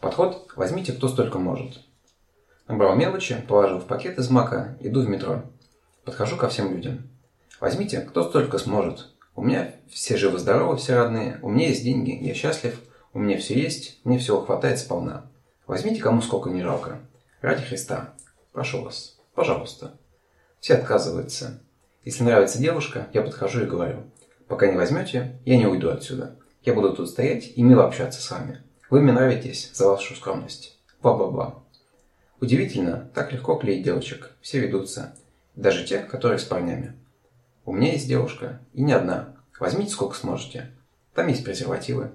Подход «возьмите кто столько может». Набрал мелочи, положил в пакет из мака, иду в метро. Подхожу ко всем людям. Возьмите кто столько сможет. У меня все живы-здоровы, все родные, у меня есть деньги, я счастлив, у меня все есть, мне всего хватает сполна. Возьмите кому сколько не жалко. Ради Христа. Прошу вас. Пожалуйста. Все отказываются. Если нравится девушка, я подхожу и говорю. Пока не возьмете, я не уйду отсюда. Я буду тут стоять и мило общаться с вами. Вы мне нравитесь за вашу скромность. Ба-ба-ба. Удивительно, так легко клеить девочек. Все ведутся. Даже те, которые с парнями. У меня есть девушка. И не одна. Возьмите сколько сможете. Там есть презервативы.